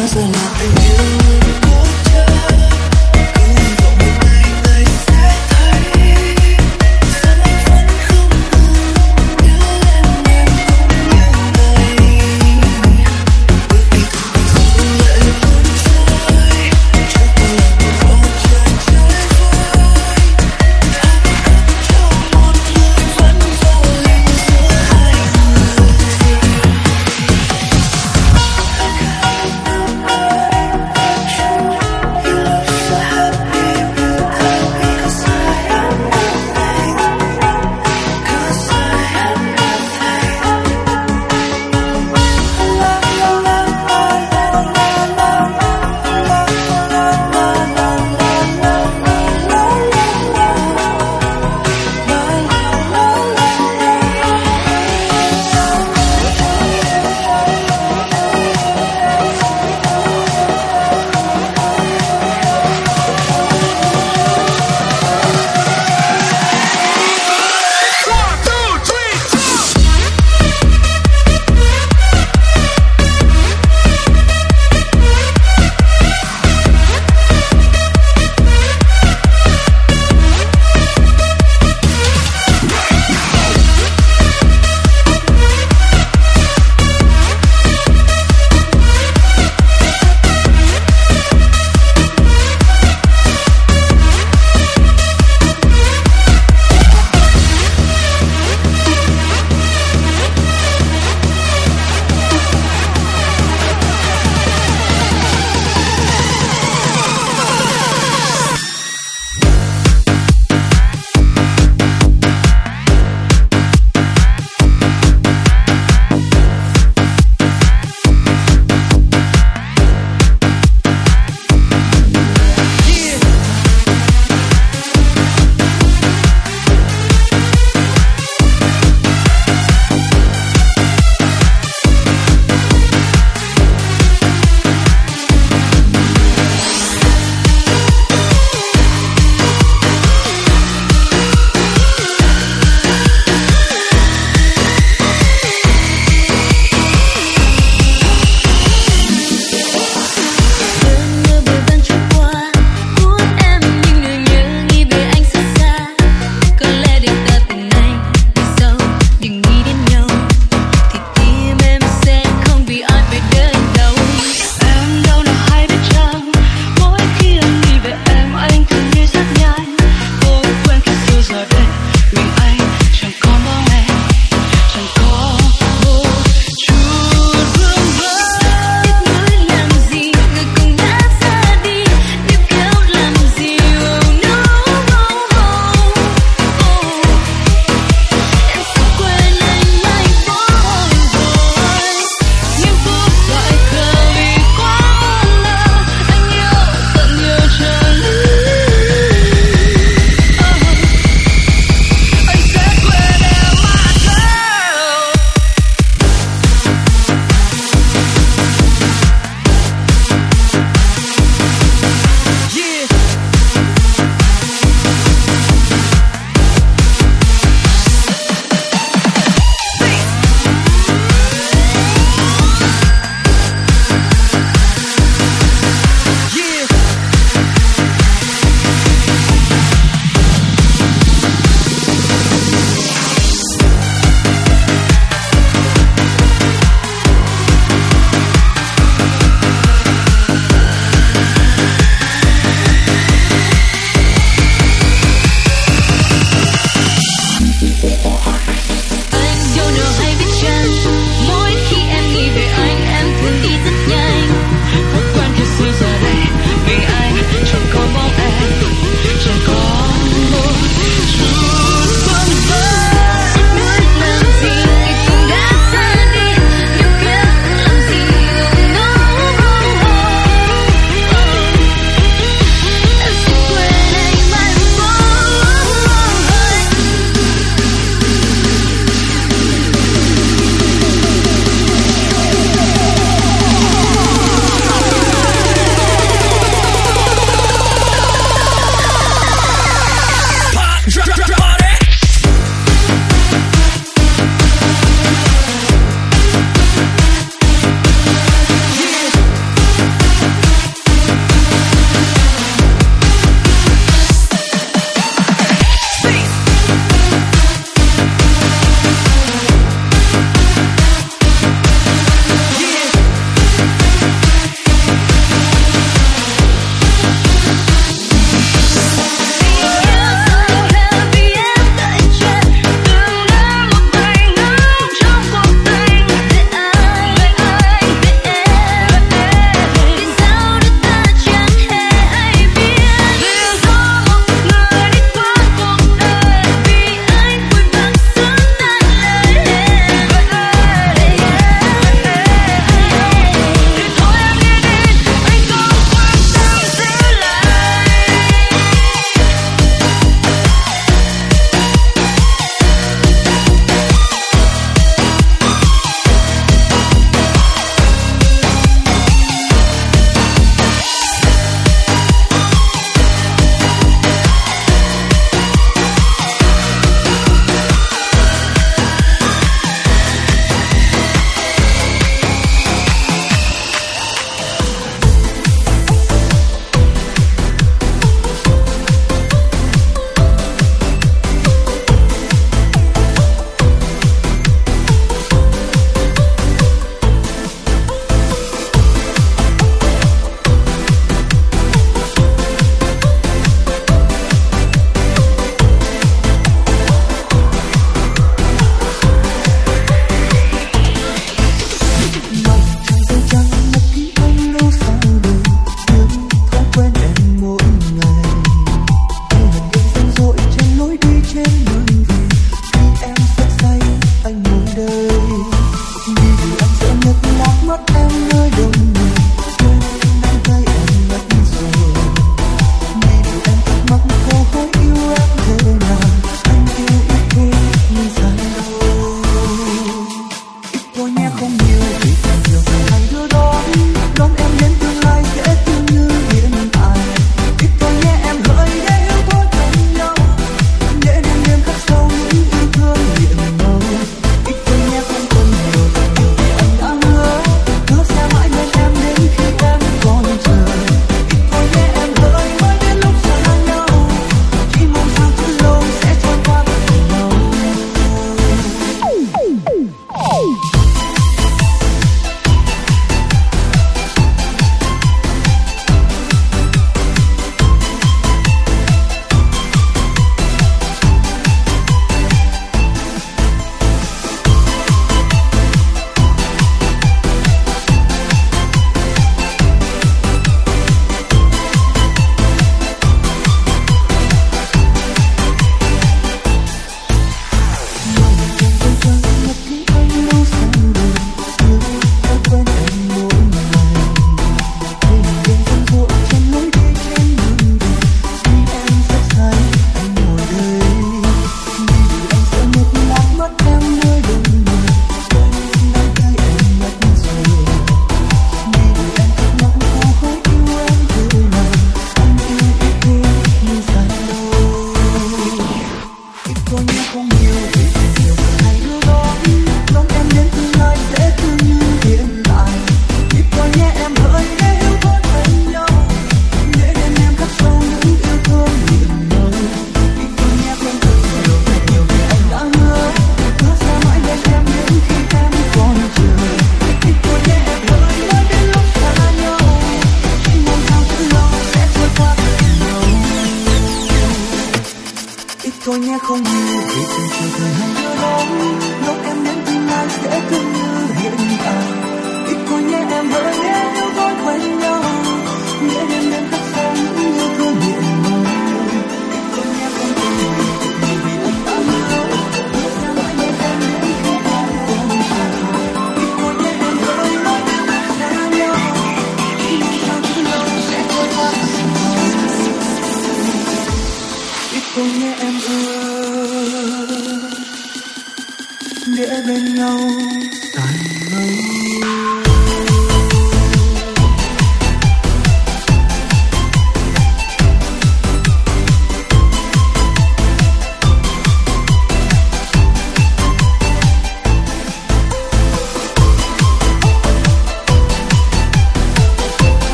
hóa ra là tình yêu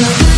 Thank you.